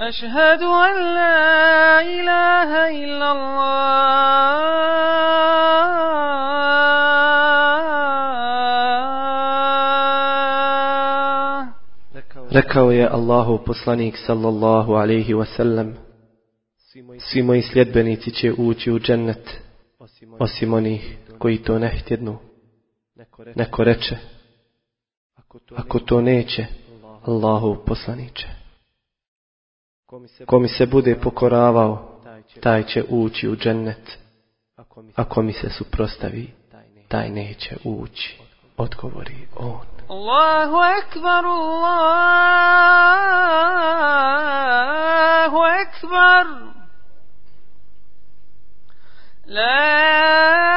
أشهد أن لا إله إلا الله Rekao je Allahu poslanik sallallahu alaihi wasallam Svi moji sljedbenici će ući u džennet Osim onih koji to ne htjednu Neko reče Ako to neće Allahu poslaniće Ko mi se bude pokoravao, taj će ući u džennet. Ako mi se suprostavi, taj neće ući. Odgovori on. Allahu ekbar, Allahu ekbar. La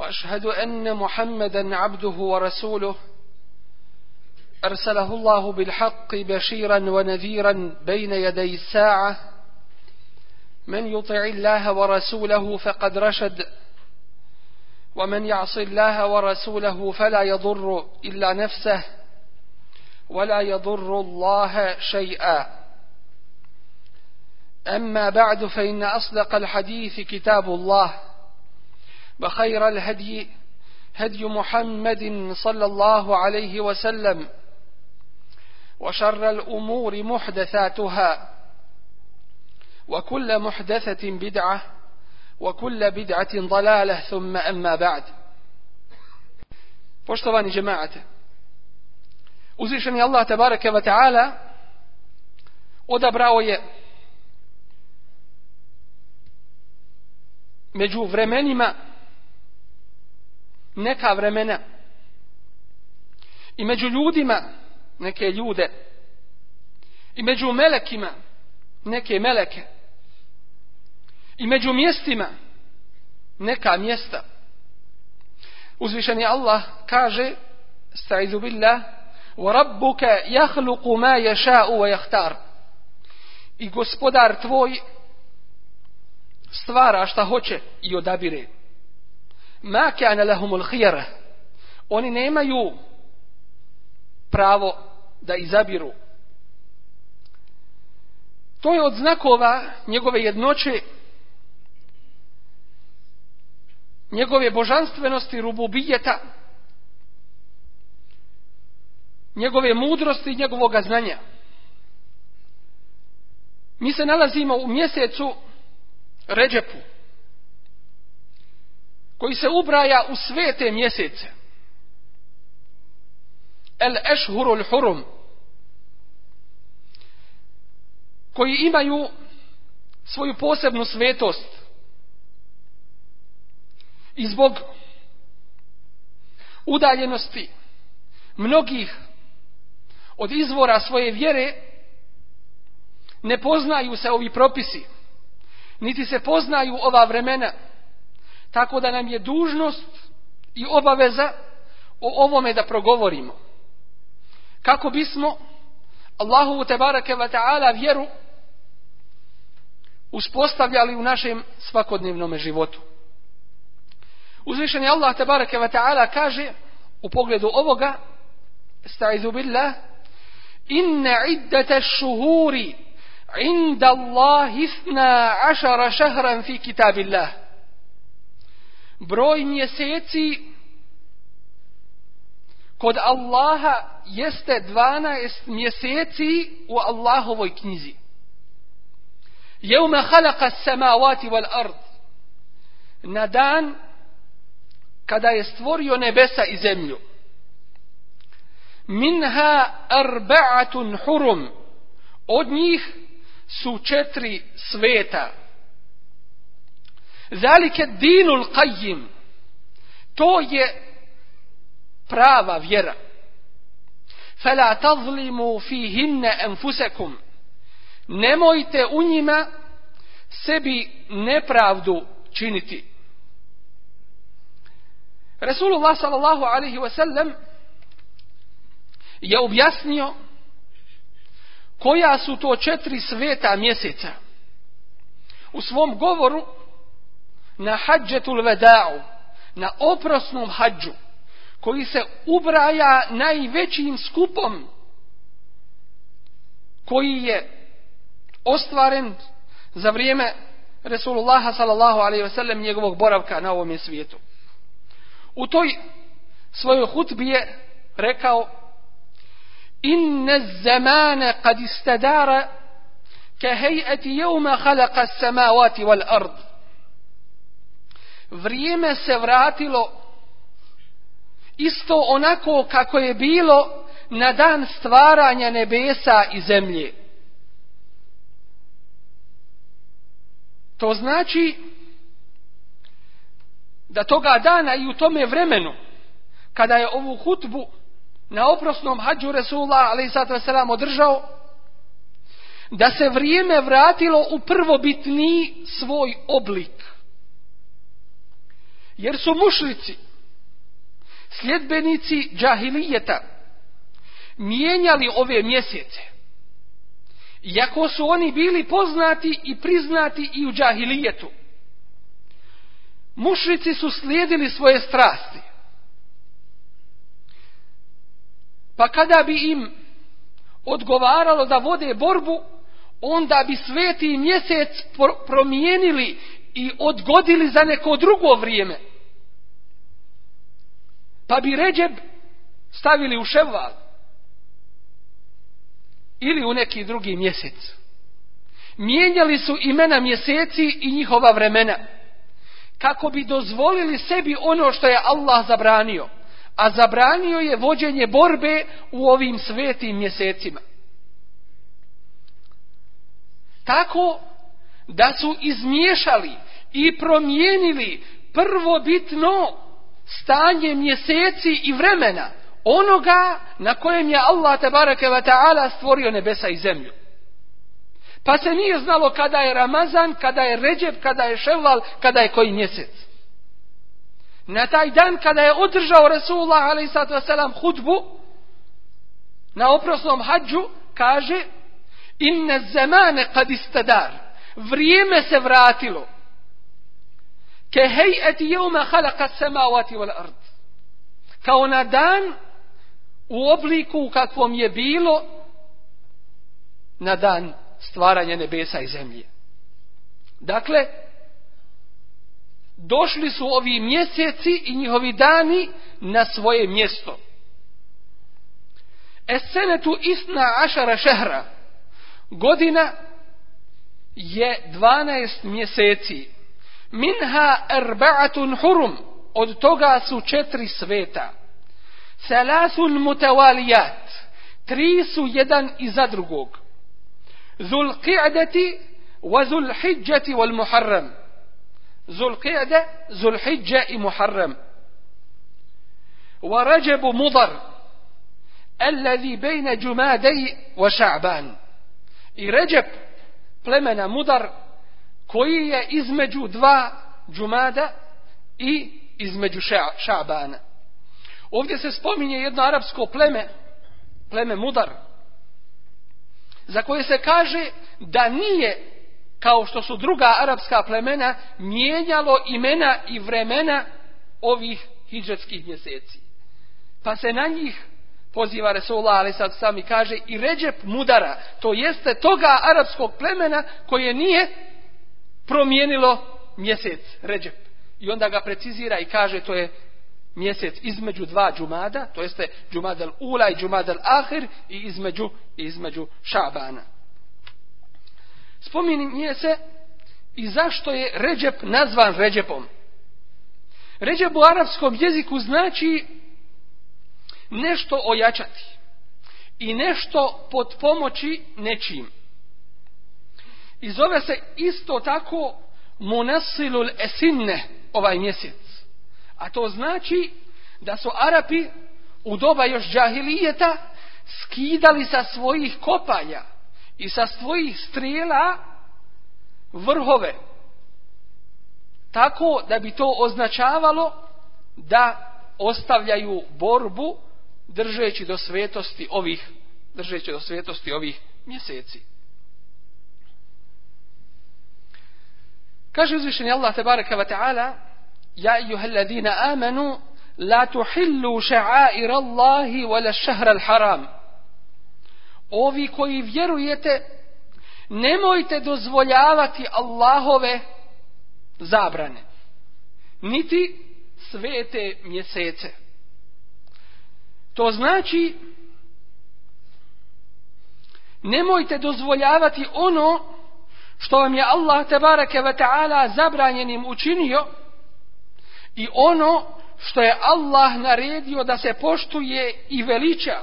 وأشهد أن محمدا عبده ورسوله أرسله الله بالحق بشيرا ونذيرا بين يدي الساعة. من يطع الله ورسوله فقد رشد ومن يعص الله ورسوله فلا يضر إلا نفسه ولا يضر الله شيئا. أما بعد فإن أصدق الحديث كتاب الله. وخير الهدي هدي محمد صلى الله عليه وسلم وشر الأمور محدثاتها وكل محدثة بدعة وكل بدعة ضلالة ثم أما بعد. Poštovani džemaate, uzvišeni Allah tabaraka wa ta'ala odabrao je među vremenima neka vremena. I među ljudima neke ljude. I među melekima neke meleke. I među mjestima neka mjesta. Uzvišeni Allah kaže sta'izu billah wa rabbuka jahluku ma jaša'u wa jahtar i gospodar tvoj stvara šta hoće i odabire ma kana lahumul khiyara oni nemaju pravo da izabiru. To je od znakova njegove jednoće njegove božanstvenosti rububijeta njegove mudrosti i njegovoga znanja. Mi se nalazimo u mjesecu Ređepu koji se ubraja u svete mjesece. El ešhurul hurum koji imaju svoju posebnu svetost. I zbog udaljenosti mnogih od izvora svoje vjere ne poznaju se ovi propisi, niti se poznaju ova vremena, tako da nam je dužnost i obaveza o ovome da progovorimo. Kako bismo Allahu te barake wa ta'ala vjeru uspostavljali u našem svakodnevnom životu. Uzvišeni Allah te barake wa ta'ala kaže u pogledu ovoga Estaizu billah Inna iddata šuhuri inda Allah isna ašara šahran fi kitabillah. Broj mjeseci kod Allaha jeste 12 mjeseci u Allahovoj knjizi. Jevme halaka samavati wal ard. Na dan kada je stvorio nebesa i zemlju. Minha arba'atun hurum. Od njih su četiri sveta. Zalike dinul qajim. To je prava vjera. Fela tazlimu fihinne enfusekum. Nemojte u njima sebi nepravdu činiti. Rasulullah sallallahu alaihi wa sallam je objasnio koja su to četiri sveta mjeseca. U svom govoru na hađetul veda'u, na oprosnom hađu, koji se ubraja najvećim skupom koji je ostvaren za vrijeme Resulullaha sallallahu alaihi wasallam njegovog boravka na ovom svijetu. U toj svojoj hutbi je rekao Inne zamane kad istadara ka hejati jevma halaka samavati wal ard. Vrijeme se vratilo isto onako kako je bilo na dan stvaranja nebesa i zemlje. To znači da toga dana i u tome vremenu kada je ovu hutbu na oprosnom hađu Resulullah a.s. održao da se vrijeme vratilo u prvobitni svoj oblik. Jer su mušlici sljedbenici džahilijeta mijenjali ove mjesece. Iako su oni bili poznati i priznati i u džahilijetu. Mušrici su slijedili svoje strasti. Pa kada bi im odgovaralo da vode borbu, onda bi sveti mjesec promijenili i odgodili za neko drugo vrijeme. Pa bi Ređeb stavili u ševal. Ili u neki drugi mjesec. Mijenjali su imena mjeseci i njihova vremena. Kako bi dozvolili sebi ono što je Allah zabranio. A zabranio je vođenje borbe u ovim svetim mjesecima. Tako da su izmiješali i promijenili prvobitno stanje mjeseci i vremena onoga na kojem je Allah tabaraka wa ta'ala stvorio nebesa i zemlju. Pa se nije znalo kada je Ramazan, kada je Ređeb, kada je Ševal, kada je koji mjesec. Na taj dan kada je održao Resulullah a.s. hudbu na oprosnom hađu, kaže inne zemane kad istadar vrijeme se vratilo ke hejeti jevme halaka samavati wal ard. Kao na dan u obliku u kakvom je bilo na dan stvaranja nebesa i zemlje. Dakle, došli su ovi mjeseci i njihovi dani na svoje mjesto. Esenetu isna ašara šehra. Godina je 12 mjeseci. Minha erba'atun hurum. Od toga su četiri sveta. Salasun mutawalijat. Tri su jedan iza drugog. Zul qi'dati wa zul hijjati wal muharram. Zul qi'da, zul hijja i muharram. wa rađebu mudar, alladhi bejne džumadej wa ša'ban. I ređeb plemena mudar, koji je između dva džumada i između ša'bana. Ovdje se spominje jedno arapsko pleme, pleme mudar, za koje se kaže da nije kao što su druga arapska plemena mijenjalo imena i vremena ovih hidžetskih mjeseci. Pa se na njih poziva Resulullah ali sad sami kaže i ređep mudara, to jeste toga arapskog plemena koje nije promijenilo mjesec ređep. I onda ga precizira i kaže to je mjesec između dva džumada, to jeste džumadal ula i džumadal ahir i između, između šabana. Spominje se i zašto je ređep nazvan ređepom. Ređep u arapskom jeziku znači nešto ojačati i nešto pod pomoći nečim. I zove se isto tako munasilul esinne ovaj mjesec. A to znači da su Arapi u doba još džahilijeta skidali sa svojih kopanja i sa svojih strijela vrhove. Tako da bi to označavalo da ostavljaju borbu držeći do svetosti ovih držeći do svetosti ovih mjeseci. Kaže uzvišeni Allah tebareka wa ta'ala Ja ejuha alladhina amanu la tuhillu ša'air Allahi wala šahra haram. Ovi koji vjerujete nemojte dozvoljavati Allahove zabrane niti svete mjesece. To znači nemojte dozvoljavati ono što vam je Allah tebareke ve taala zabranjenim učinio i ono što je Allah naredio da se poštuje i veliča.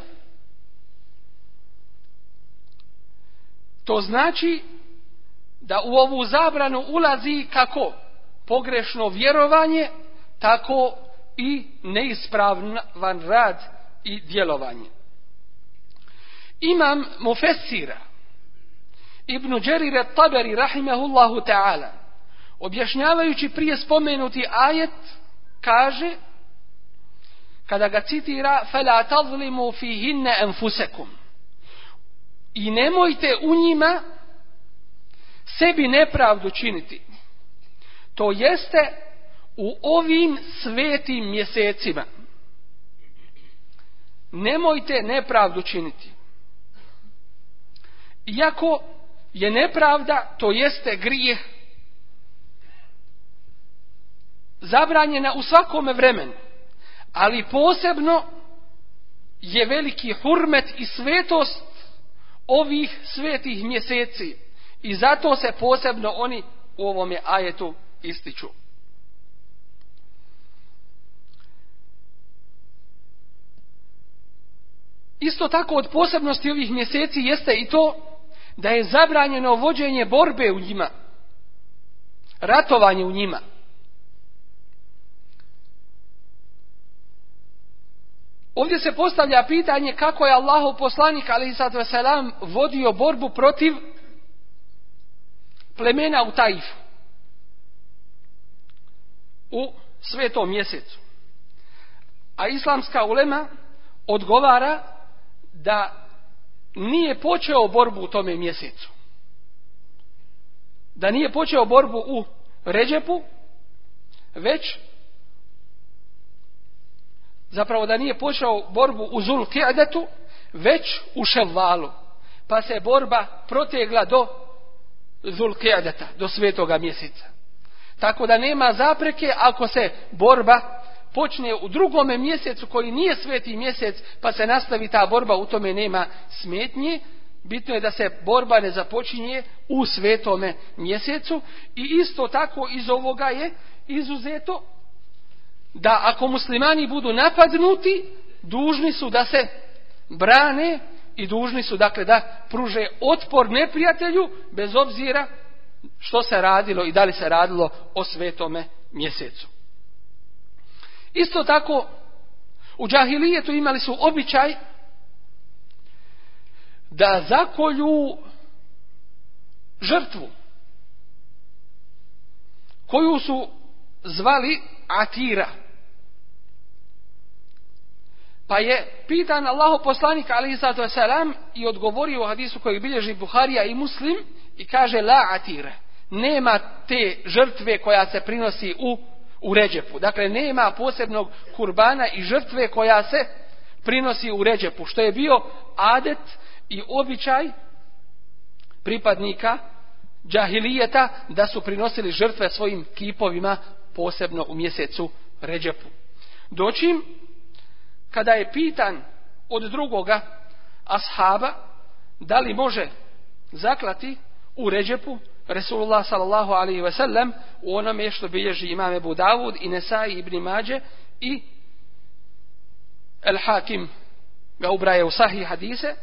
To znači da u ovu zabranu ulazi kako pogrešno vjerovanje, tako i neispravan rad i djelovanje. Imam Mufessira Ibn Đerir Taberi rahimahullahu ta'ala objašnjavajući prije spomenuti ajet kaže kada ga citira fela tazlimu fihinne enfusekum. I nemojte u njima sebi nepravdu činiti. To jeste u ovim svetim mjesecima. Nemojte nepravdu činiti. Iako je nepravda to jeste grijeh zabranjena u svakome vremenu. Ali posebno je veliki hurmet i svetost ovih svetih mjeseci. I zato se posebno oni u ovome ajetu ističu. Isto tako od posebnosti ovih mjeseci jeste i to da je zabranjeno vođenje borbe u njima. Ratovanje u njima. Ovdje se postavlja pitanje kako je Allahov poslanik ali selam vodio borbu protiv plemena u Taifu u svetom mjesecu. A islamska ulema odgovara da nije počeo borbu u tome mjesecu. Da nije počeo borbu u Ređepu, već zapravo da nije počeo borbu u Zul Ki'adetu, već u Ševvalu. Pa se borba protegla do Zul Ki'adeta, do svetoga mjeseca. Tako da nema zapreke ako se borba počne u drugome mjesecu koji nije sveti mjesec, pa se nastavi ta borba, u tome nema smetnje. Bitno je da se borba ne započinje u svetome mjesecu i isto tako iz ovoga je izuzeto da ako muslimani budu napadnuti, dužni su da se brane i dužni su dakle da pruže otpor neprijatelju bez obzira što se radilo i da li se radilo o svetome mjesecu. Isto tako U džahilijetu imali su običaj da zakolju žrtvu koju su zvali Atira. Pa je pitan Allahu poslanik sallatu wasalam i odgovorio u hadisu koji bilježi Buharija i Muslim i kaže la atire. Nema te žrtve koja se prinosi u, u ređepu. Dakle, nema posebnog kurbana i žrtve koja se prinosi u ređepu. Što je bio adet i običaj pripadnika džahilijeta da su prinosili žrtve svojim kipovima posebno u mjesecu ređepu. Doćim kada je pitan od drugoga ashaba da li može zaklati u ređepu Resulullah sallallahu alaihi ve sellem u onome što bilježi imam Ebu Davud i Nesai ibn Mađe i El Hakim ga ubraje u sahih hadise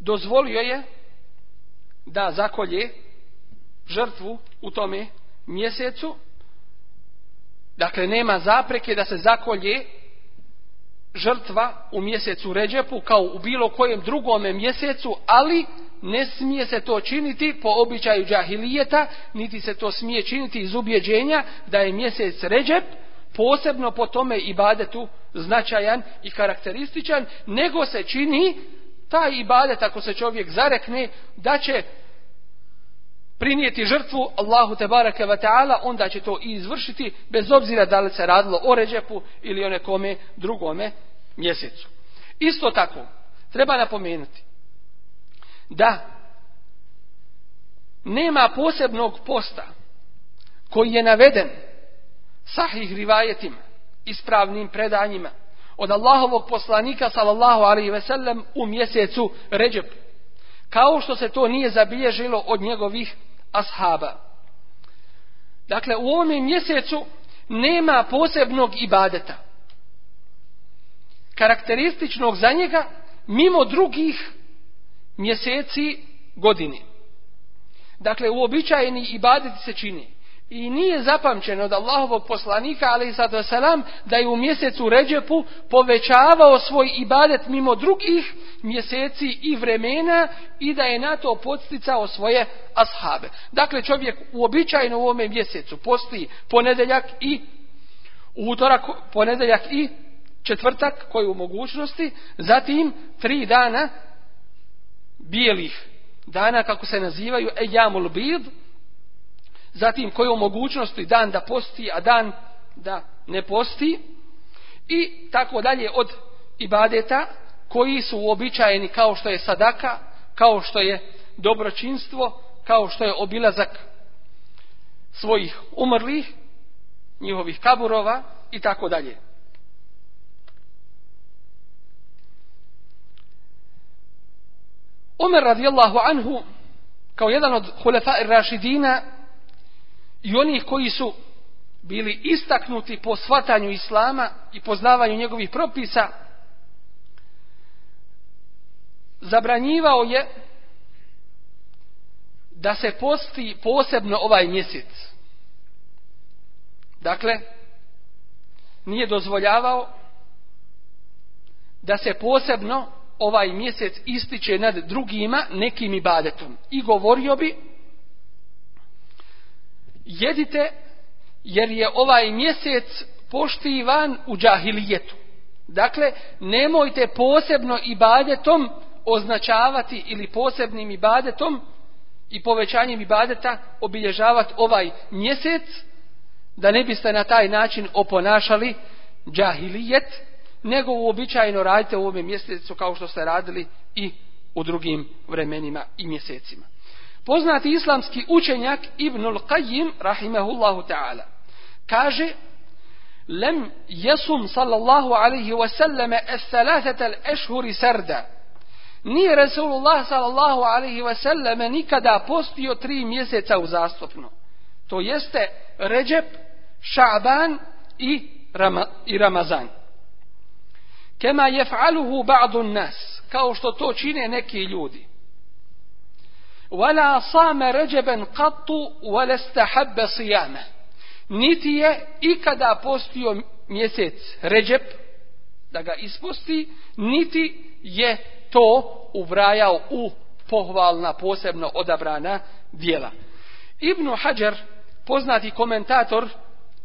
dozvolio je da zakolje žrtvu u tome mjesecu. Dakle nema zapreke da se zakolje žrtva u mjesecu Ređepu kao u bilo kojem drugome mjesecu, ali ne smije se to činiti po običaju džahilijeta, niti se to smije činiti iz ubjeđenja da je mjesec Ređep posebno po tome ibadetu značajan i karakterističan, nego se čini taj ibadet ako se čovjek zarekne da će prinijeti žrtvu Allahu te barake wa ta'ala, onda će to i izvršiti, bez obzira da li se radilo o ređepu ili o nekome drugome mjesecu. Isto tako, treba napomenuti da nema posebnog posta koji je naveden sahih rivajetima, ispravnim predanjima od Allahovog poslanika sallallahu alaihi ve sellem u mjesecu ređepu. Kao što se to nije zabilježilo od njegovih ashaba. Dakle, u ovom mjesecu nema posebnog ibadeta. Karakterističnog za njega mimo drugih mjeseci godini. Dakle, uobičajeni ibadeti se čini. I nije zapamćeno od Allahovog poslanika, ali i sad selam, da je u mjesecu Ređepu povećavao svoj ibadet mimo drugih mjeseci i vremena i da je na to podsticao svoje ashabe. Dakle, čovjek uobičajeno u ovome mjesecu posti ponedeljak i utorak, ponedeljak i četvrtak koji u mogućnosti, zatim tri dana bijelih dana, kako se nazivaju, ejamul bid, zatim u mogućnosti dan da posti, a dan da ne posti, i tako dalje od ibadeta koji su uobičajeni kao što je sadaka, kao što je dobročinstvo, kao što je obilazak svojih umrlih, njihovih kaburova i tako dalje. Omer radijallahu anhu kao jedan od hulefa rašidina i onih koji su bili istaknuti po svatanju islama i poznavanju njegovih propisa zabranjivao je da se posti posebno ovaj mjesec. Dakle, nije dozvoljavao da se posebno ovaj mjesec ističe nad drugima nekim ibadetom. I govorio bi, jedite jer je ovaj mjesec poštivan u džahilijetu. Dakle, nemojte posebno ibadetom označavati ili posebnim ibadetom i povećanjem ibadeta obilježavati ovaj mjesec, da ne biste na taj način oponašali džahilijet, nego uobičajeno radite u ovom mjesecu kao što ste radili i u drugim vremenima i mjesecima. Poznati islamski učenjak Ibnul Qayyim, rahimahullahu ta'ala, kaže lem jesum sallallahu alaihi wasallame es salathata al-ešhuri sarda, Nije Resulullah sallallahu alaihi ve selleme nikada postio tri mjeseca uzastopno. To jeste Ređep, Šaban i Ramazan. Kema jef'aluhu ba'du nas, kao što to čine neki ljudi. Wala same ređeben qattu, wala stahabbe sijame. Niti je ikada postio mjesec Ređep, da ga ispusti, niti je to ubrajao u pohvalna, posebno odabrana dijela. Ibn Hajar, poznati komentator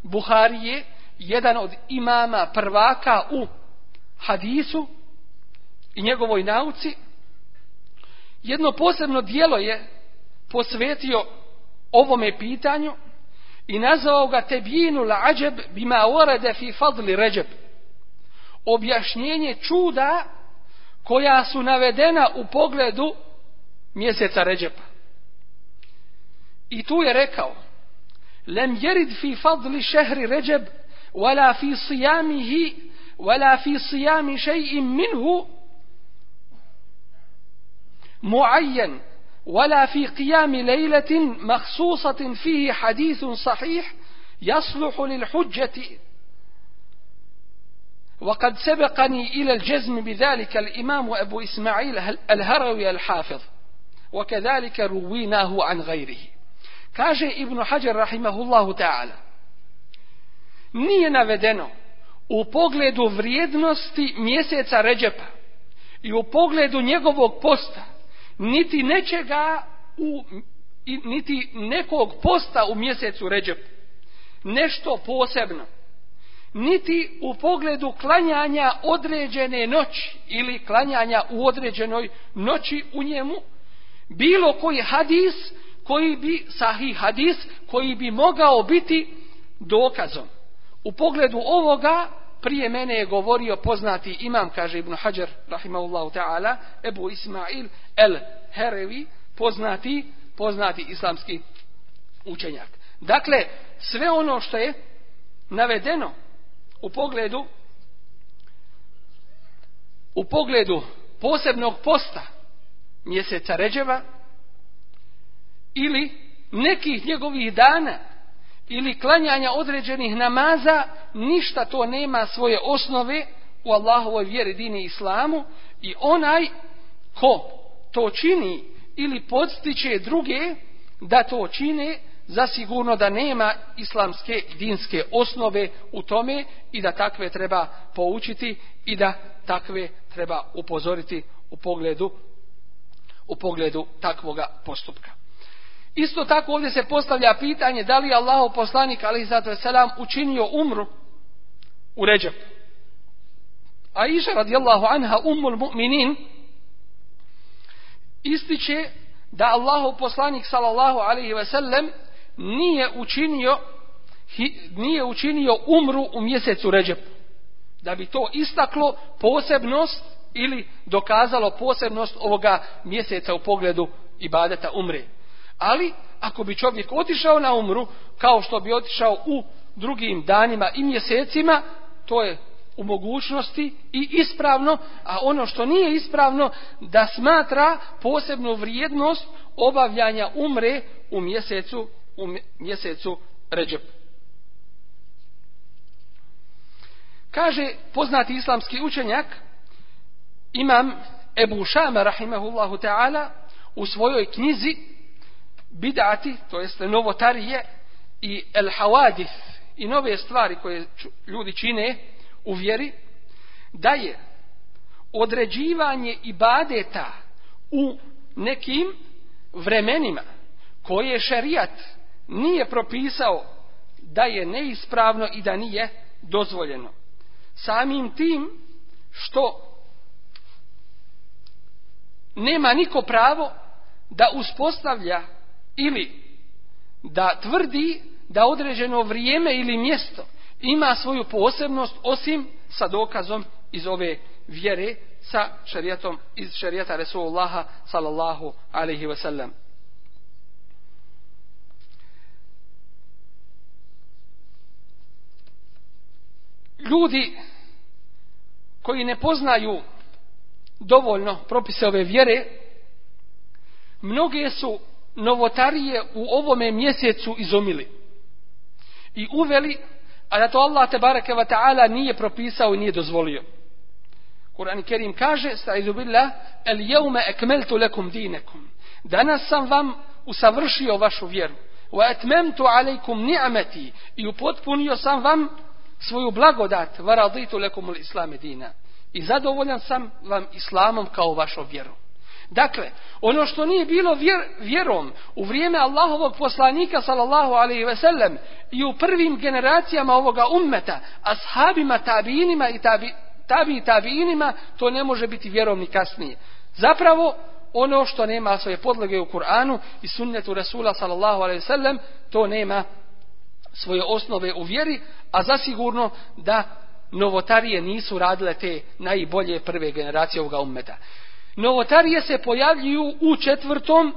Buharije, jedan od imama prvaka u hadisu i njegovoj nauci, jedno posebno dijelo je posvetio ovome pitanju i nazvao ga tebjinu la'ađeb bima orade fi fadli ređeb. Objašnjenje čuda koja su navedena u pogledu mjeseca ređepa. I tu je rekao lem jerid fi fadli šehri ređeb wala fi sijamihi wala fi sijami še'in minhu معين ولا في قيام ليلة مخصوصة فيه حديث صحيح يصلح للحجة. وقد سبقني إلى الجزم بذلك الإمام أبو إسماعيل الهروي الحافظ وكذلك رويناه عن غيره. kaže Ibn Hajar rahimahullahu ta'ala nije navedeno u pogledu vrijednosti mjeseca Ređepa i u pogledu njegovog posta niti nečega u, niti nekog posta u mjesecu Ređep nešto posebno. Niti u pogledu klanjanja određene noći ili klanjanja u određenoj noći u njemu bilo koji hadis koji bi sahih hadis koji bi mogao biti dokazom u pogledu ovoga prije mene je govorio poznati imam, kaže Ibn Hajar, rahimahullahu ta'ala, Ebu Ismail el Herevi, poznati, poznati islamski učenjak. Dakle, sve ono što je navedeno u pogledu u pogledu posebnog posta mjeseca Ređeva ili nekih njegovih dana ili klanjanja određenih namaza, ništa to nema svoje osnove u Allahovoj vjeri dini islamu i onaj ko to čini ili podstiče druge da to čine, zasigurno da nema islamske dinske osnove u tome i da takve treba poučiti i da takve treba upozoriti u pogledu u pogledu takvoga postupka. Isto tako ovdje se postavlja pitanje da li je Allahov poslanik selam učinio umru u Ređep. A iša radijallahu anha umul mu'minin ističe da Allahov poslanik sallallahu alaihi ve sellem nije učinio nije učinio umru u mjesecu Ređep. Da bi to istaklo posebnost ili dokazalo posebnost ovoga mjeseca u pogledu ibadeta umre. Ali, ako bi čovjek otišao na umru, kao što bi otišao u drugim danima i mjesecima, to je u mogućnosti i ispravno, a ono što nije ispravno, da smatra posebnu vrijednost obavljanja umre u mjesecu, u mjesecu Ređep. Kaže poznati islamski učenjak, imam Ebu Šama, rahimahullahu ta'ala, u svojoj knjizi bidati, to jeste novotarije i el hawadith i nove stvari koje ljudi čine u vjeri, da je određivanje ibadeta u nekim vremenima koje šerijat nije propisao da je neispravno i da nije dozvoljeno. Samim tim što nema niko pravo da uspostavlja ili da tvrdi da određeno vrijeme ili mjesto ima svoju posebnost osim sa dokazom iz ove vjere sa šarijatom iz šarijata Resulullaha sallallahu alaihi wa sallam. Ljudi koji ne poznaju dovoljno propise ove vjere, mnoge su novotarije u ovome mjesecu izumili i uveli a da to Allah te bareke wa ta'ala nije propisao i nije dozvolio. Kur'an Kerim kaže sta'izu billah el jevme ekmeltu lekum dinekum. Danas sam vam usavršio vašu vjeru. Wa etmemtu alejkum ni'meti. I upotpunio sam vam svoju blagodat. Varaditu lekumul islame dina. I zadovoljan sam vam islamom kao vašom vjerom. Dakle, ono što nije bilo vjer, vjerom u vrijeme Allahovog poslanika sallallahu alaihi ve sellem i u prvim generacijama ovoga ummeta, ashabima, tabiinima i tabi, tabi tabiinima, to ne može biti vjerom ni kasnije. Zapravo, ono što nema svoje podloge u Kur'anu i sunnetu Rasula sallallahu alaihi ve sellem, to nema svoje osnove u vjeri, a zasigurno da novotarije nisu radile te najbolje prve generacije ovoga ummeta. Novotarije se pojavljuju u četvrtom,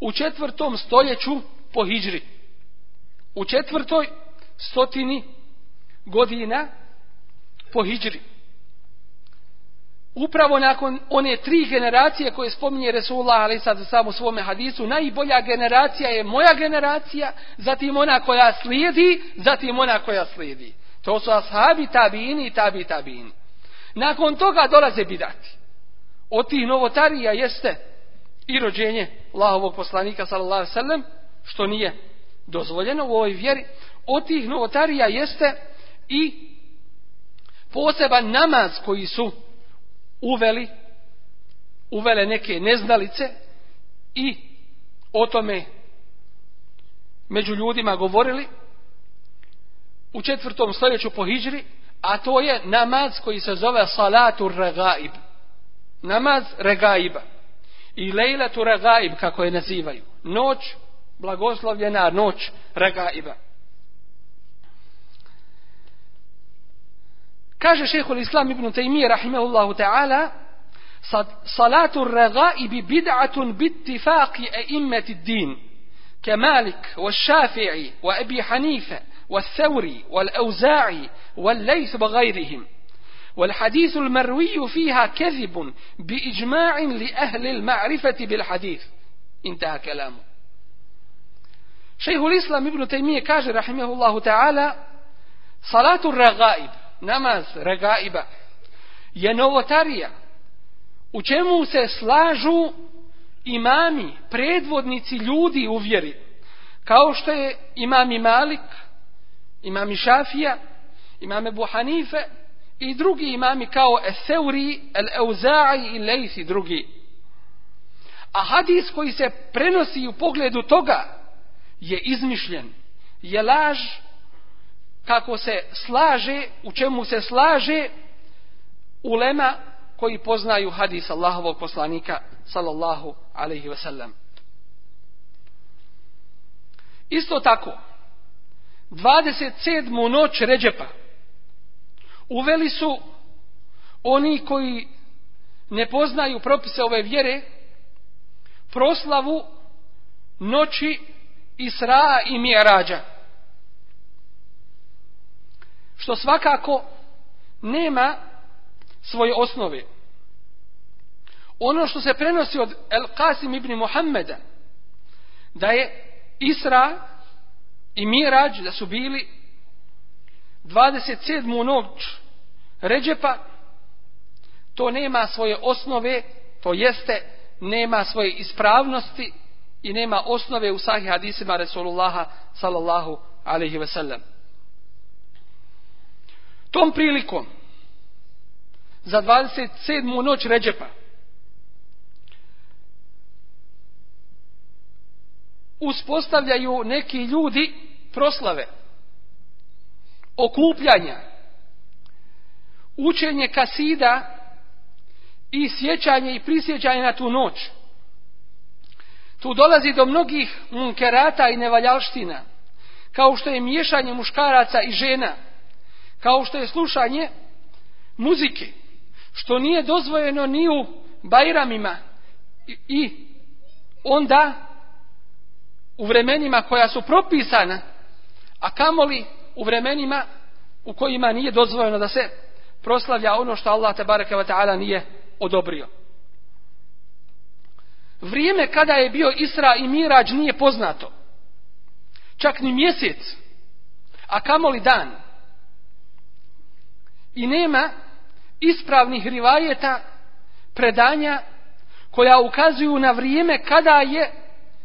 u četvrtom stoljeću po hijđri. U četvrtoj stotini godina po hijđri. Upravo nakon one tri generacije koje spominje Resulullah ali sad sam u svome hadisu, najbolja generacija je moja generacija, zatim ona koja slijedi, zatim ona koja slijedi. To su ashabi, tabini i tabi tabini. Nakon toga dolaze bidati. Od tih novotarija jeste i rođenje Allahovog poslanika sallallahu alejhi što nije dozvoljeno u ovoj vjeri. Od tih novotarija jeste i poseban namaz koji su uveli uvele neke neznalice i o tome među ljudima govorili u četvrtom stoljeću po hijđri, a to je namaz koji se zove salatu regaib. Namaz regaiba. I lejlatu regaib, kako je nazivaju. Noć, blagoslovljena noć regaiba. Kaže šehhul Islam ibn Taymiye rahimahullahu ta'ala salatu regaibi bid'atun bittifaqi e immeti din كمالك والشافعي وأبي حنيفة والثوري والأوزاعي والليث وغيرهم والحديث المروي فيها كذب بإجماع لأهل المعرفة بالحديث. انتهى كلامه. شيخ الإسلام ابن تيمية كاجر رحمه الله تعالى صلاة الرغائب نماز رغائب čemu se slažu imami, predvodnici ljudi u vjeri, kao što je imami Malik, imami Šafija, imame Ebu Hanife i drugi imami kao Eseuri, El-Euza'i i Lejsi drugi. A hadis koji se prenosi u pogledu toga je izmišljen, je laž kako se slaže, u čemu se slaže ulema koji poznaju hadis Allahovog poslanika sallallahu alaihi wasallam. Isto tako, 27. noć Ređepa uveli su oni koji ne poznaju propise ove vjere proslavu noći Isra i Mijarađa. Što svakako nema svoje osnove. Ono što se prenosi od El Qasim ibn Muhammeda da je Isra i Mirađ da su bili 27. noć Ređepa to nema svoje osnove to jeste nema svoje ispravnosti i nema osnove u sahih hadisima Resulullaha sallallahu alaihi ve sellem. Tom prilikom za 27. noć Ređepa uspostavljaju neki ljudi proslave, okupljanja, učenje kasida i sjećanje i prisjećanje na tu noć. Tu dolazi do mnogih munkerata i nevaljalština, kao što je miješanje muškaraca i žena, kao što je slušanje muzike, što nije dozvojeno ni u bajramima i, onda u vremenima koja su propisana, a kamoli u vremenima u kojima nije dozvoljeno da se proslavlja ono što Allah te bareke ve taala nije odobrio. Vrijeme kada je bio Isra i Mirađ nije poznato. Čak ni mjesec, a kamoli dan. I nema ispravnih rivajeta predanja koja ukazuju na vrijeme kada je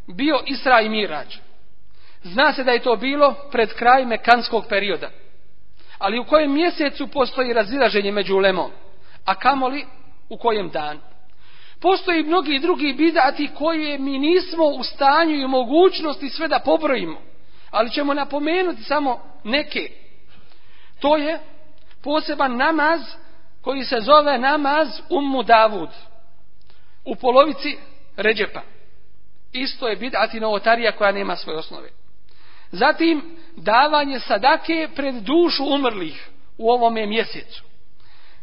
bio Isra i Mirađ. Zna se da je to bilo pred kraj mekanskog perioda. Ali u kojem mjesecu postoji razilaženje među ulemom, a kamoli u kojem danu. Postoji mnogi drugi bidati koje mi nismo u stanju i mogućnosti sve da pobrojimo. Ali ćemo napomenuti samo neke. To je poseban namaz koji se zove namaz Ummu Davud. U polovici Ređepa. Isto je bidat i novotarija koja nema svoje osnove. Zatim davanje sadake pred dušu umrlih u ovome mjesecu.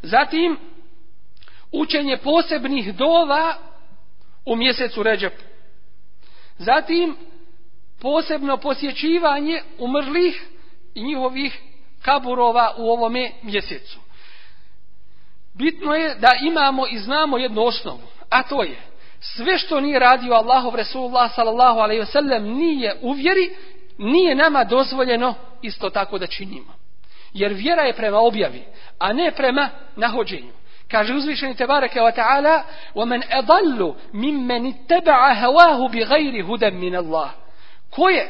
Zatim učenje posebnih dova u mjesecu Ređepu. Zatim posebno posjećivanje umrlih i njihovih kaburova u ovome mjesecu. Bitno je da imamo i znamo jednu osnovu, a to je sve što nije radio Allahov Resulullah sallallahu alaihi wasallam nije uvjeri, nije nama dozvoljeno isto tako da činimo. Jer vjera je prema objavi, a ne prema nahođenju. Kaže uzvišeni Tebareke wa ta'ala وَمَنْ أَضَلُّ مِمَّنِ اتَّبَعَ هَوَاهُ بِغَيْرِ هُدًا مِنَ اللَّهِ Ko je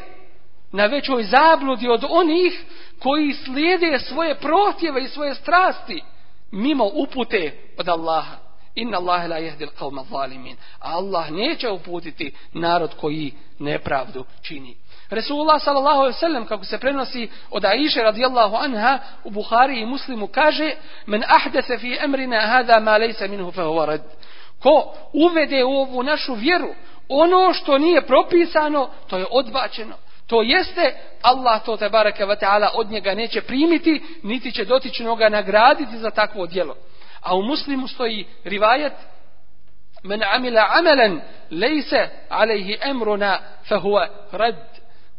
na većoj zabludi od onih koji slijede svoje protjeve i svoje strasti mimo upute od Allaha. Inna Allahe la jehdil qavma zalimin. A Allah neće uputiti narod koji nepravdu čini. Resulullah sallallahu alaihi sallam kako se prenosi od Aisha radijallahu anha u Buhari i Muslimu kaže men ahdese fi emrina hada ma lejsa minhu fahuva rad. Ko uvede u ovu našu vjeru ono što nije propisano to je odbačeno. To jeste, Allah to te baraka wa ta'ala od njega neće primiti, niti će dotičnoga nagraditi za takvo djelo. A u muslimu stoji rivajet, men amila amalan lejse alejhi emruna fahuwa rad.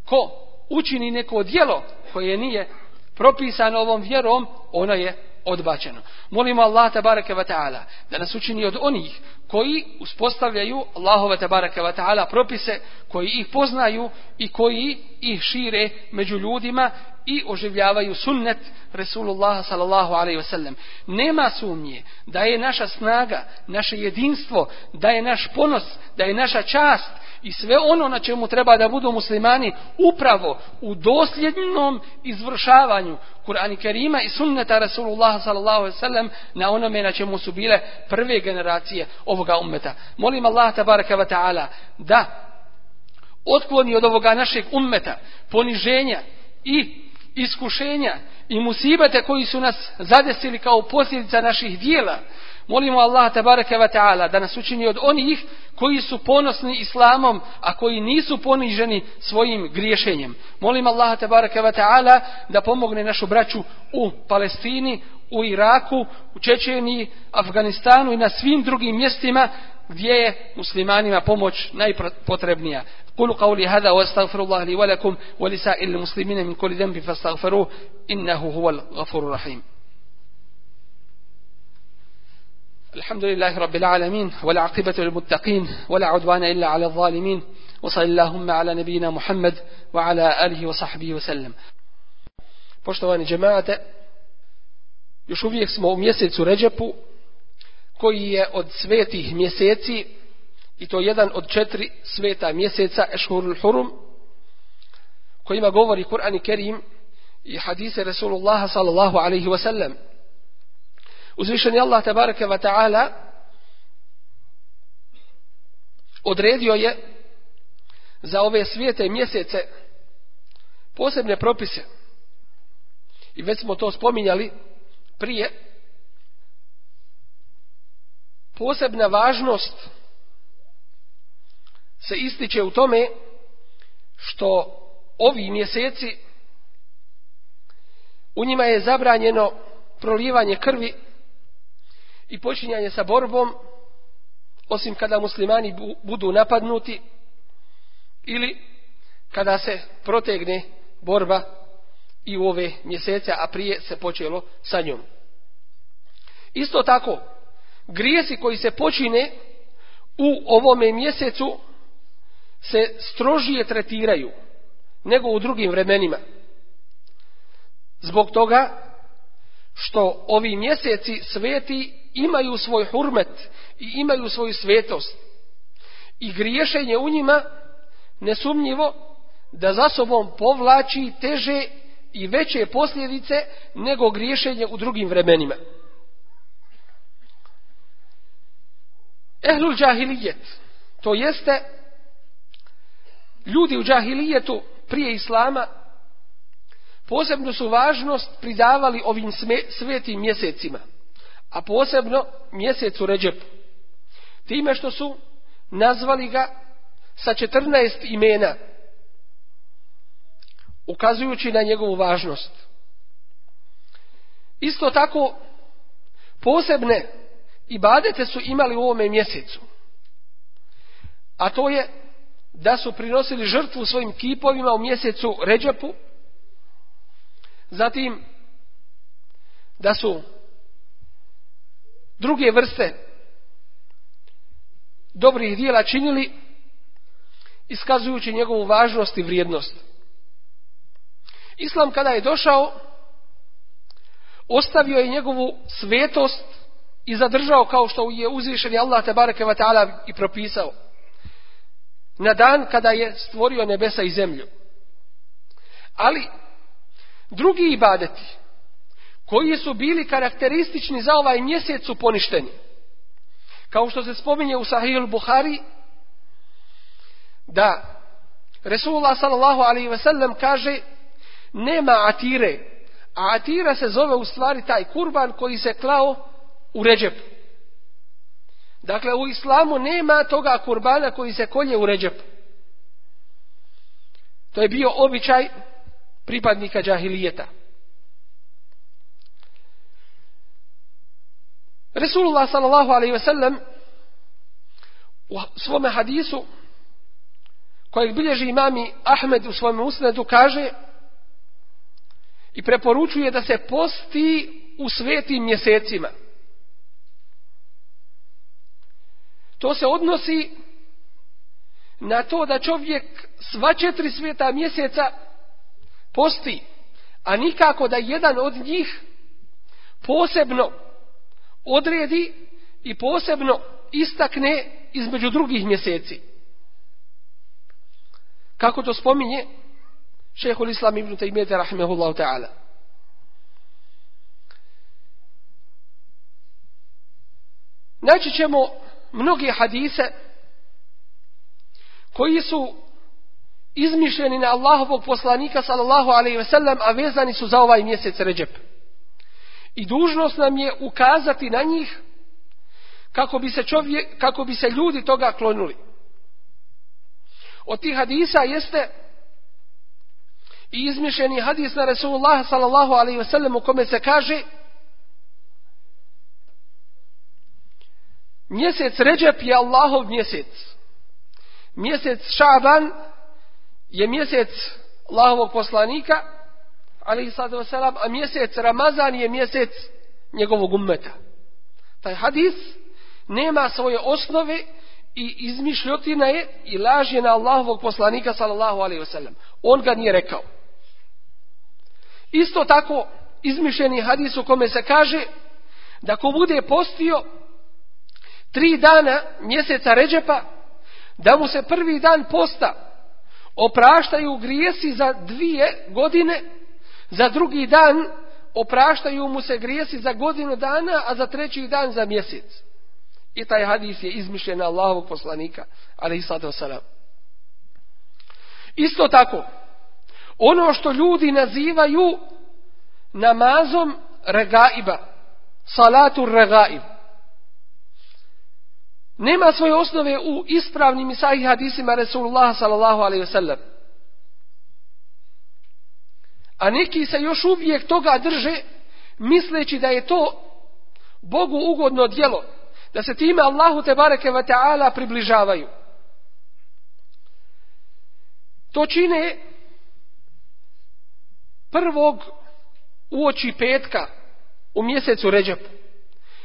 Ko učini neko djelo koje nije propisano ovom vjerom, ono je odbačeno. Molimo Allah tabaraka wa ta'ala da nas učini od onih koji uspostavljaju Allahove tabaraka wa ta'ala propise, koji ih poznaju i koji ih šire među ljudima i oživljavaju sunnet Resulullah sallallahu alaihi wasallam. Nema sumnje da je naša snaga, naše jedinstvo, da je naš ponos, da je naša čast i sve ono na čemu treba da budu muslimani upravo u dosljednom izvršavanju Kur'ani Kerima i sunneta Rasulullah sallallahu alaihi na onome na čemu su bile prve generacije ovoga ummeta. Molim Allah tabaraka wa ta'ala da otkloni od ovoga našeg ummeta poniženja i iskušenja i musibete koji su nas zadesili kao posljedica naših dijela. Molimo Allah tabaraka wa ta'ala da nas učini od onih koji su ponosni islamom, a koji nisu poniženi svojim griješenjem. Molim Allah tabaraka wa ta'ala da pomogne našu braću u Palestini, u Iraku, u Čečeniji, Afganistanu i na svim drugim mjestima gdje je muslimanima pomoć najpotrebnija. قولوا قولي هذا واستغفر الله لي ولكم ولسائر المسلمين من كل ذنب فاستغفروه إنه هو الغفور الرحيم الحمد لله رب العالمين والعاقبة للمتقين ولا عدوان إلا على الظالمين وصلى اللهم على نبينا محمد وعلى آله وصحبه وسلم Poštovani džemate, još uvijek smo u mjesecu Ređepu, koji je od svetih mjeseci, i to jedan od četiri sveta mjeseca, Ešhurul Hurum, kojima govori Kur'an i Kerim i hadise Resulullaha sallallahu alaihi wa sallam. Uzvišeni Allah tabaraka wa ta'ala odredio je za ove svijete mjesece posebne propise. I već smo to spominjali prije. Posebna važnost se ističe u tome što ovi mjeseci u njima je zabranjeno prolijevanje krvi i počinjanje sa borbom, osim kada muslimani budu napadnuti ili kada se protegne borba i u ove mjesece, a prije se počelo sa njom. Isto tako, grijesi koji se počine u ovome mjesecu se strožije tretiraju nego u drugim vremenima. Zbog toga što ovi mjeseci sveti imaju svoj hurmet i imaju svoju svetost. I griješenje u njima nesumnjivo da za sobom povlači teže i veće posljedice nego griješenje u drugim vremenima. Ehlul džahilijet, to jeste ljudi u džahilijetu prije islama posebno su važnost pridavali ovim svetim mjesecima, a posebno mjesecu Ređepu. Time što su nazvali ga sa 14 imena, ukazujući na njegovu važnost. Isto tako, posebne ibadete su imali u ovome mjesecu. A to je da su prinosili žrtvu svojim kipovima u mjesecu Ređepu, zatim da su druge vrste dobrih dijela činili iskazujući njegovu važnost i vrijednost. Islam kada je došao ostavio je njegovu svetost i zadržao kao što je uzvišeni Allah te bareke ta'ala i propisao. Na dan kada je stvorio nebesa i zemlju. Ali drugi ibadeti koji su bili karakteristični za ovaj mjesec su poništeni. Kao što se spominje u Sahih Buhari da Resulullah sallallahu alaihi kaže nema atire, a atira se zove u stvari taj kurban koji se klao u ređepu. Dakle, u islamu nema toga kurbana koji se kolje u ređepu. To je bio običaj pripadnika džahilijeta. Resulullah sallallahu alaihi sellem u svome hadisu kojeg bilježi imami Ahmed u svome usnedu kaže i preporučuje da se posti u svetim mjesecima. To se odnosi na to da čovjek sva četiri sveta mjeseca posti, a nikako da jedan od njih posebno odredi i posebno istakne između drugih mjeseci. Kako to spominje šehhul Islam ibn Taymiyyah rahimahullahu ta'ala. Naći ćemo mnoge hadise koji su izmišljeni na Allahovog poslanika sallallahu alaihi ve sellem, a vezani su za ovaj mjesec Ređep. I dužnost nam je ukazati na njih kako bi se, čovjek, kako bi se ljudi toga klonuli. Od tih hadisa jeste i izmišljeni hadis na Resulullah sallallahu alaihi sellem u kome se kaže mjesec Ređep je Allahov mjesec. Mjesec Šaban je mjesec Allahovog poslanika, ali wasalam, a mjesec Ramazan je mjesec njegovog ummeta. Taj hadis nema svoje osnove i izmišljotina je i laž je na Allahovog poslanika sallallahu alaihi wasallam. On ga nije rekao. Isto tako izmišljeni hadis u kome se kaže da ko bude postio tri dana mjeseca Ređepa, da mu se prvi dan posta opraštaju grijesi za dvije godine, za drugi dan opraštaju mu se grijesi za godinu dana, a za treći dan za mjesec. I taj hadis je izmišljen Allahovog poslanika, ali i Isto tako, ono što ljudi nazivaju namazom regaiba, salatu regaib, nema svoje osnove u ispravnim i sahih hadisima Resulullah sallallahu alaihi wasallam. A neki se još uvijek toga drže misleći da je to Bogu ugodno djelo, da se time Allahu te bareke ve taala približavaju. To čine prvog uoči petka u mjesecu Ređepu.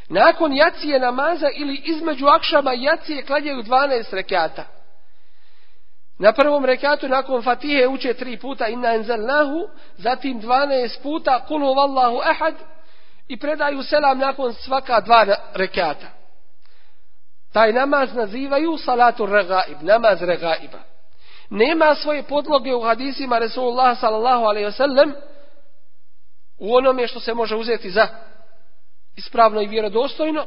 Nakon jacije namaza ili između akšama jacije klanjaju 12 rekata. Na prvom rekatu nakon Fatihe uče tri puta inna enzelnahu, zatim 12 puta kulu vallahu ahad i predaju selam nakon svaka dva rekata. Taj namaz nazivaju salatu regaib, namaz regaiba. Nema svoje podloge u hadisima Resulullah sallallahu alaihi wasallam u onome što se može uzeti za ispravno i vjerodostojno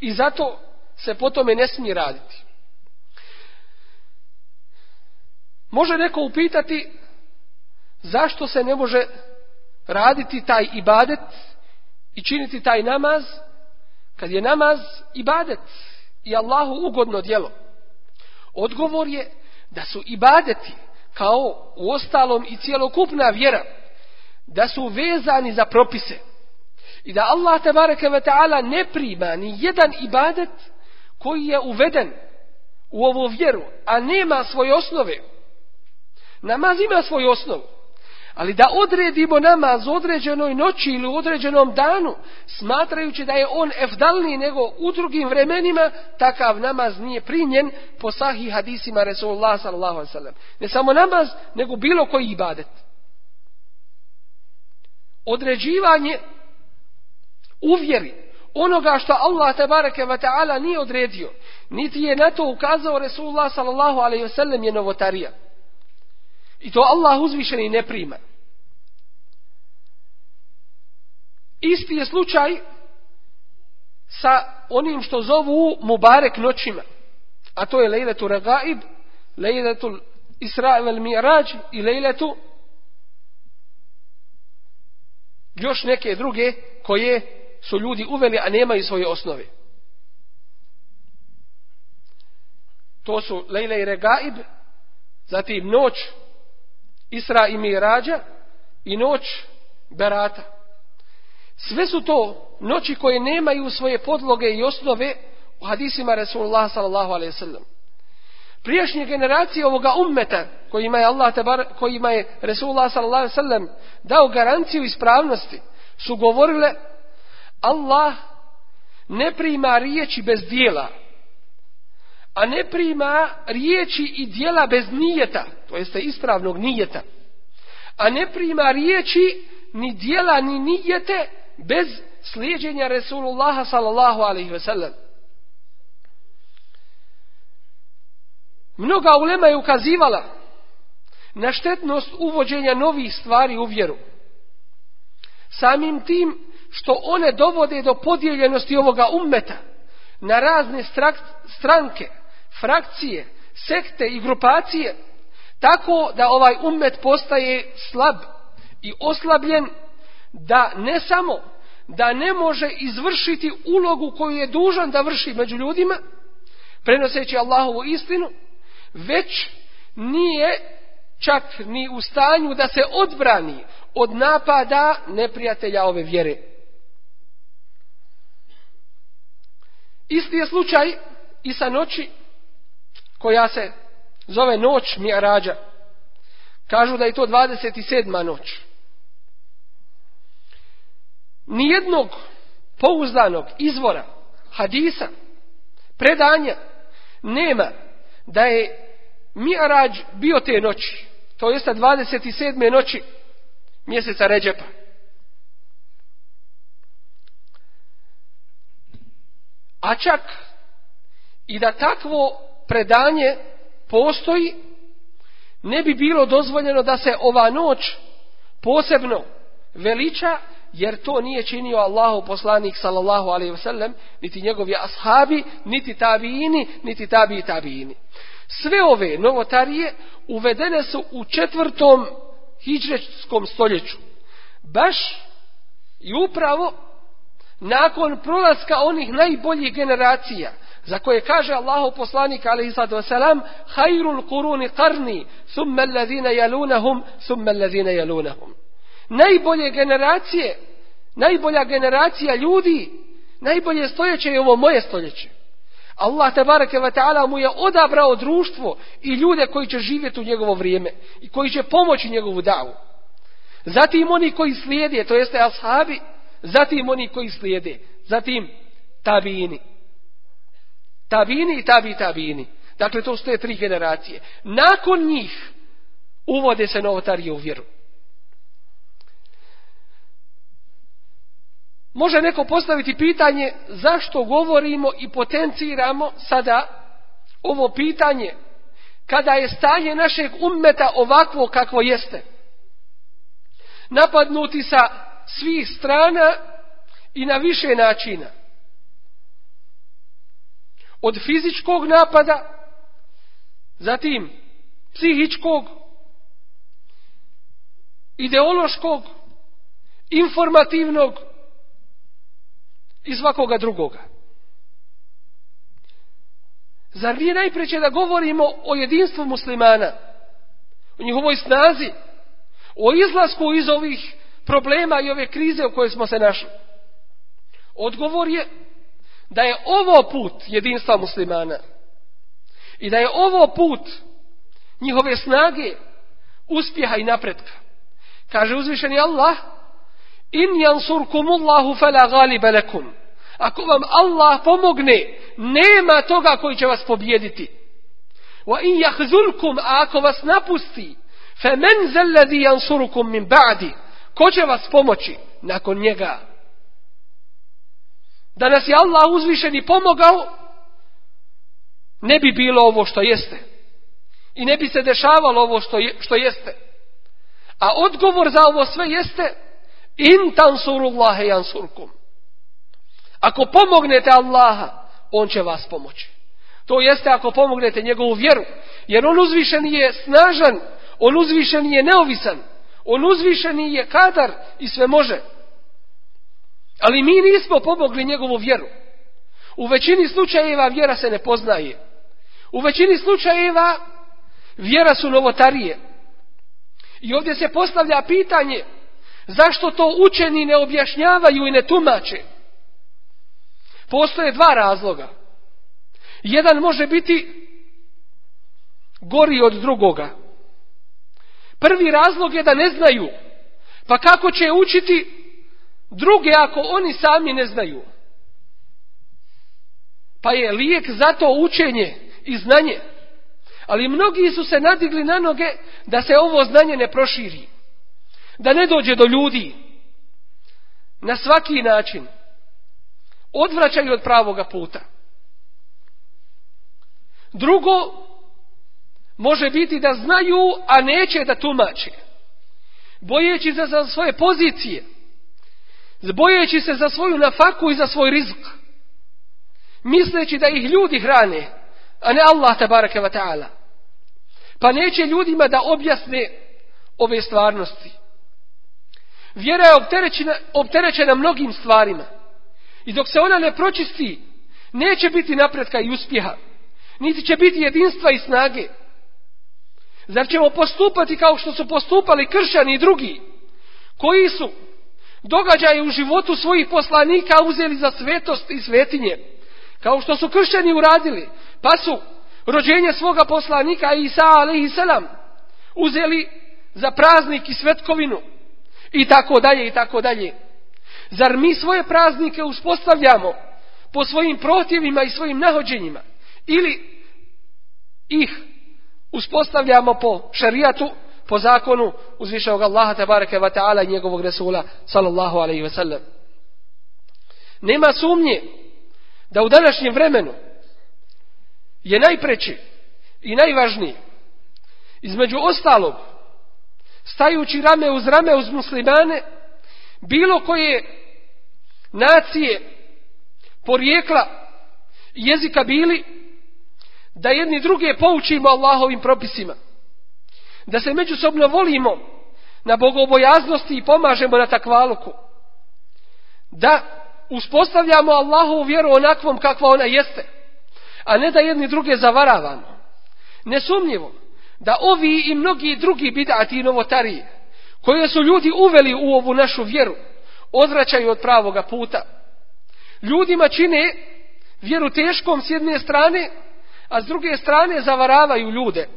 i zato se po tome ne smije raditi. Može neko upitati zašto se ne može raditi taj ibadet i činiti taj namaz kad je namaz ibadet i Allahu ugodno djelo. Odgovor je da su ibadeti kao u ostalom i cjelokupna vjera da su vezani za propise i da Allah tabaraka ve ta'ala ne prima ni jedan ibadet koji je uveden u ovu vjeru, a nema svoje osnove. Namaz ima svoju osnovu. Ali da odredimo namaz određenoj noći ili u određenom danu, smatrajući da je on efdalniji nego u drugim vremenima, takav namaz nije primjen po sahih hadisima Resulullah sallallahu Ne samo namaz, nego bilo koji ibadet. Određivanje uvjeri onoga što Allah tabaraka wa ta'ala nije odredio, niti je na to ukazao Resulullah sallallahu alaihi wasallam je novotarija. I to Allah uzvišeni ne prima. Isti je slučaj sa onim što zovu Mubarek noćima. A to je Lejletu Ragaib, Lejletu Isra vel Mi'raj i Lejletu još neke druge koje su ljudi uveli, a nemaju svoje osnove. To su Lejle i Regaib, zatim noć Isra i Mirađa i noć Berata. Sve su to noći koje nemaju svoje podloge i osnove u hadisima Rasulullah sallallahu alaihi sallam. Prijašnje generacije ovoga ummeta kojima je Allah tabar, kojima je Resulullah sallallahu alaihi sallam dao garanciju ispravnosti su govorile Allah ne prima riječi bez dijela a ne prima riječi i dijela bez nijeta, to jeste ispravnog nijeta. A ne prima riječi ni dijela ni nijete bez slijeđenja Resulullaha sallallahu alaihi wasallam. Mnoga ulema je ukazivala na štetnost uvođenja novih stvari u vjeru. Samim tim što one dovode do podijeljenosti ovoga ummeta na razne stranke, frakcije, sekte i grupacije, tako da ovaj ummet postaje slab i oslabljen, da ne samo da ne može izvršiti ulogu koju je dužan da vrši među ljudima, prenoseći Allahovu istinu, već nije čak ni u stanju da se odbrani od napada neprijatelja ove vjere. Isti je slučaj i sa noći koja se zove noć Mi'rađa. Kažu da je to 27. noć. Nijednog pouzdanog izvora, hadisa, predanja nema da je Mi'rađ bio te noći. To jeste 27. noći mjeseca Ređepa. A čak i da takvo predanje postoji, ne bi bilo dozvoljeno da se ova noć posebno veliča, jer to nije činio Allahu poslanik sallallahu alaihi wasallam, niti njegovi ashabi, niti tabiini, niti tabi tabiini. Sve ove novotarije uvedene su u četvrtom hijđretskom stoljeću. Baš i upravo nakon prolaska onih najboljih generacija, za koje kaže Allahu poslanik alaihi sallatu wasalam hajrul kuruni karni thumma allazina jalunahum thumma allazina jalunahum najbolje generacije najbolja generacija ljudi najbolje stoljeće je ovo moje stoljeće Allah tabaraka wa ta'ala mu je odabrao društvo i ljude koji će živjeti u njegovo vrijeme i koji će pomoći njegovu davu. Zatim oni koji slijede, to jeste ashabi, zatim oni koji slijede, zatim tabini. Tabini i tabi tabini. Dakle, to su te tri generacije. Nakon njih uvode se novotarije u vjeru. Može neko postaviti pitanje zašto govorimo i potenciramo sada ovo pitanje kada je stanje našeg ummeta ovakvo kakvo jeste. napadnuti sa svih strana i na više načina. Od fizičkog napada, zatim psihičkog, ideološkog, informativnog i svakoga drugoga. Zar nije najpreće da govorimo o jedinstvu muslimana, o njihovoj snazi, o izlasku iz ovih problema i ove krize u kojoj smo se našli? Odgovor je da je ovo put jedinstva muslimana i da je ovo put njihove snage, uspjeha i napretka. Kaže uzvišeni Allah, in jansurkumullahu fala galiba lakum. Ako vam Allah pomogne, nema toga koji će vas pobjediti. Wa in jahzulkum, a ako vas napusti, fe men zelladi jansurukum min ba'di. Ko će vas pomoći nakon njega? Da nas je Allah uzvišeni pomogao, ne bi bilo ovo što jeste. I ne bi se dešavalo ovo što, je, što jeste. A odgovor za ovo sve jeste in tansurullahe jansurkum. Ako pomognete Allaha, on će vas pomoći. To jeste ako pomognete njegovu vjeru. Jer on uzvišeni je snažan, on uzvišeni je neovisan, on uzvišeni je kadar i sve može. Ali mi nismo pomogli njegovu vjeru. U većini slučajeva vjera se ne poznaje. U većini slučajeva vjera su novotarije. I ovdje se postavlja pitanje zašto to učeni ne objašnjavaju i ne tumače. Postoje dva razloga. Jedan može biti gori od drugoga. Prvi razlog je da ne znaju. Pa kako će učiti druge ako oni sami ne znaju? Pa je lijek za to učenje i znanje. Ali mnogi su se nadigli na noge da se ovo znanje ne proširi. Da ne dođe do ljudi. Na svaki način. Odvraćaju od pravoga puta. Drugo, može biti da znaju, a neće da tumače. Bojeći se za svoje pozicije. Bojeći se za svoju nafaku i za svoj rizk. Misleći da ih ljudi hrane, a ne Allah tabaraka wa ta'ala. Pa neće ljudima da objasne ove stvarnosti. Vjera je opterećena, opterećena mnogim stvarima. I dok se ona ne pročisti, neće biti napretka i uspjeha. Niti će biti jedinstva i snage. Zar ćemo postupati kao što su postupali kršćani i drugi, koji su događaje u životu svojih poslanika uzeli za svetost i svetinje, kao što su kršćani uradili, pa su rođenje svoga poslanika Isa salam uzeli za praznik i svetkovinu i tako dalje i tako dalje. Zar mi svoje praznike uspostavljamo po svojim protivima i svojim nahođenjima ili ih uspostavljamo po šarijatu, po zakonu uzvišenog Allaha tabaraka wa ta'ala i njegovog Resula sallallahu alaihi wa sallam. Nema sumnje da u današnjem vremenu je najpreći i najvažniji između ostalog stajući rame uz rame uz muslimane bilo koje nacije porijekla jezika bili da jedni druge poučimo Allahovim propisima da se međusobno volimo na bogobojaznosti i pomažemo na takvaluku da uspostavljamo Allahovu vjeru onakvom kakva ona jeste a ne da jedni druge zavaravamo. Nesumnjivo da ovi i mnogi drugi bidati i novotarije, koje su ljudi uveli u ovu našu vjeru, odvraćaju od pravoga puta. Ljudima čine vjeru teškom s jedne strane, a s druge strane zavaravaju ljude.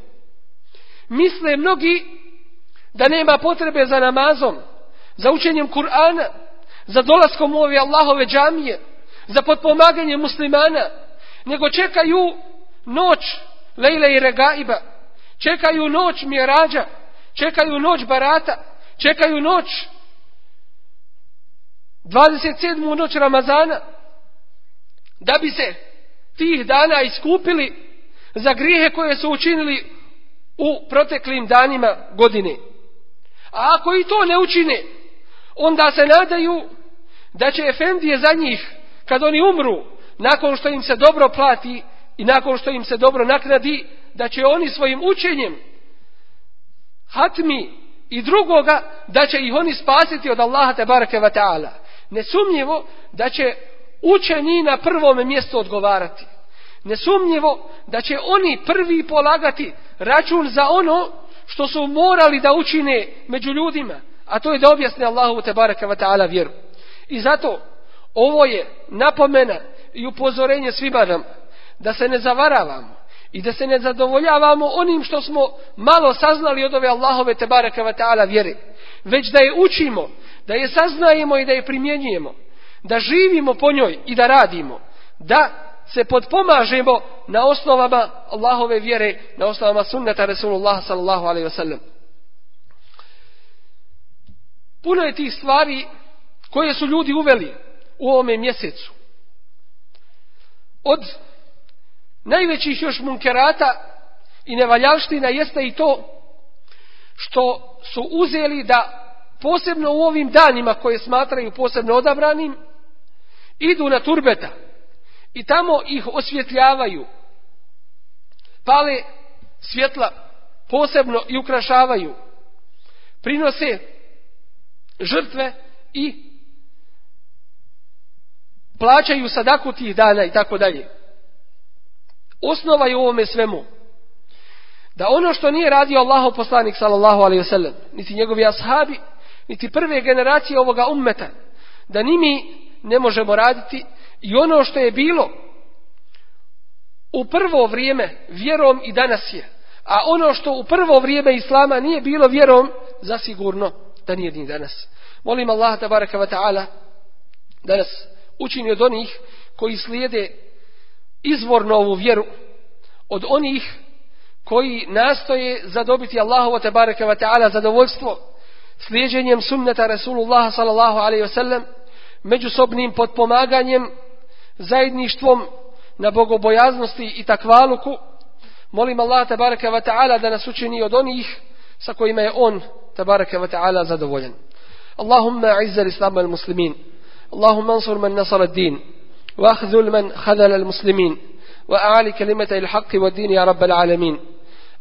Misle mnogi da nema potrebe za namazom, za učenjem Kur'ana, za dolaskom u ove Allahove džamije, za potpomaganje muslimana, nego čekaju noć Lejle i Regaiba, čekaju noć Mjerađa, čekaju noć Barata, čekaju noć 27. noć Ramazana, da bi se tih dana iskupili za grijehe koje su učinili u proteklim danima godine. A ako i to ne učine, onda se nadaju da će Efendije za njih, kad oni umru, nakon što im se dobro plati i nakon što im se dobro naknadi, da će oni svojim učenjem hatmi i drugoga, da će ih oni spasiti od Allaha te barake ta'ala. Nesumnjivo da će učeni na prvome mjestu odgovarati. Nesumnjivo da će oni prvi polagati račun za ono što su morali da učine među ljudima, a to je da objasne Allahu te baraka wa ta'ala vjeru. I zato ovo je napomena i upozorenje svima nam da se ne zavaravamo i da se ne zadovoljavamo onim što smo malo saznali od ove Allahove te baraka wa ta'ala vjere, već da je učimo, da je saznajemo i da je primjenjujemo, da živimo po njoj i da radimo, da se podpomažemo na osnovama Allahove vjere, na osnovama sunneta Rasulullah sallallahu alaihi wasallam. Puno je tih stvari koje su ljudi uveli u ovome mjesecu. Od najvećih još munkerata i nevaljalština jeste i to što su uzeli da posebno u ovim danima koje smatraju posebno odabranim, idu na turbeta i tamo ih osvjetljavaju. Pale svjetla posebno i ukrašavaju. Prinose žrtve i plaćaju sadaku tih dana i tako dalje. Osnova je u ovome svemu. Da ono što nije radio Allahu poslanik sallallahu alaihi wasallam, niti njegovi ashabi, niti prve generacije ovoga ummeta, da ni mi ne možemo raditi i ono što je bilo u prvo vrijeme vjerom i danas je. A ono što u prvo vrijeme Islama nije bilo vjerom, zasigurno da nije ni danas. Molim Allah tabaraka wa ta'ala da nas učini od onih koji slijede izvorno ovu vjeru, od onih koji nastoje zadobiti Allahovo tabaraka wa ta'ala zadovoljstvo slijeđenjem sunneta Rasulullah sallallahu alaihi wasallam, međusobnim potpomaganjem, zajedništvom na bogobojaznosti i takvaluku, molim Allah tabaraka wa ta'ala da nas učini od onih sa kojima je on tabaraka wa ta'ala zadovoljan. Allahumma izza l-islam al-muslimin. اللهم انصر من نصر الدين واخذل من خذل المسلمين وأعلي كلمة الحق والدين يا رب العالمين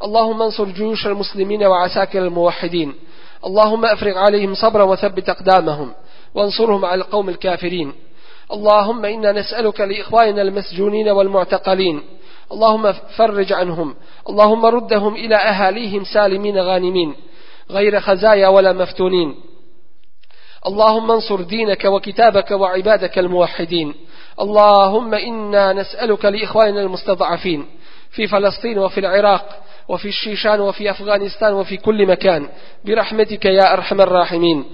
اللهم انصر جيوش المسلمين وعساكر الموحدين اللهم افرغ عليهم صبرا وثبت اقدامهم وانصرهم على القوم الكافرين اللهم إنا نسألك لإخواننا المسجونين والمعتقلين. اللهم فرج عنهم. اللهم ردهم إلى أهاليهم سالمين غانمين. غير خزايا ولا مفتونين. اللهم انصر دينك وكتابك وعبادك الموحدين. اللهم إنا نسألك لإخواننا المستضعفين في فلسطين وفي العراق وفي الشيشان وفي أفغانستان وفي كل مكان. برحمتك يا أرحم الراحمين.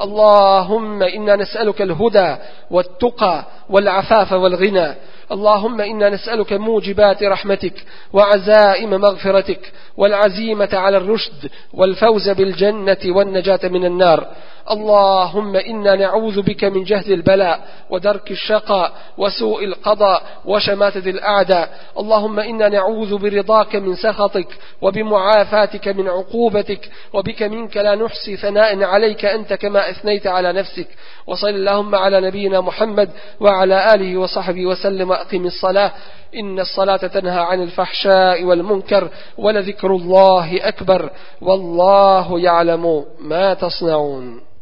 اللهم إنا نسألك الهدى والتقى والعفاف والغنى. اللهم إنا نسألك موجبات رحمتك وعزائم مغفرتك والعزيمة على الرشد والفوز بالجنة والنجاة من النار. اللهم إنا نعوذ بك من جهد البلاء ودرك الشقاء وسوء القضاء وشماتة الأعداء. اللهم إنا نعوذ برضاك من سخطك وبمعافاتك من عقوبتك وبك منك لا نحصي ثناء عليك أنت كما أثنيت على نفسك. وصل اللهم على نبينا محمد وعلى آله وصحبه وسلم وأقم الصلاة. إن الصلاة تنهى عن الفحشاء والمنكر ولذكر الله أكبر. والله يعلم ما تصنعون.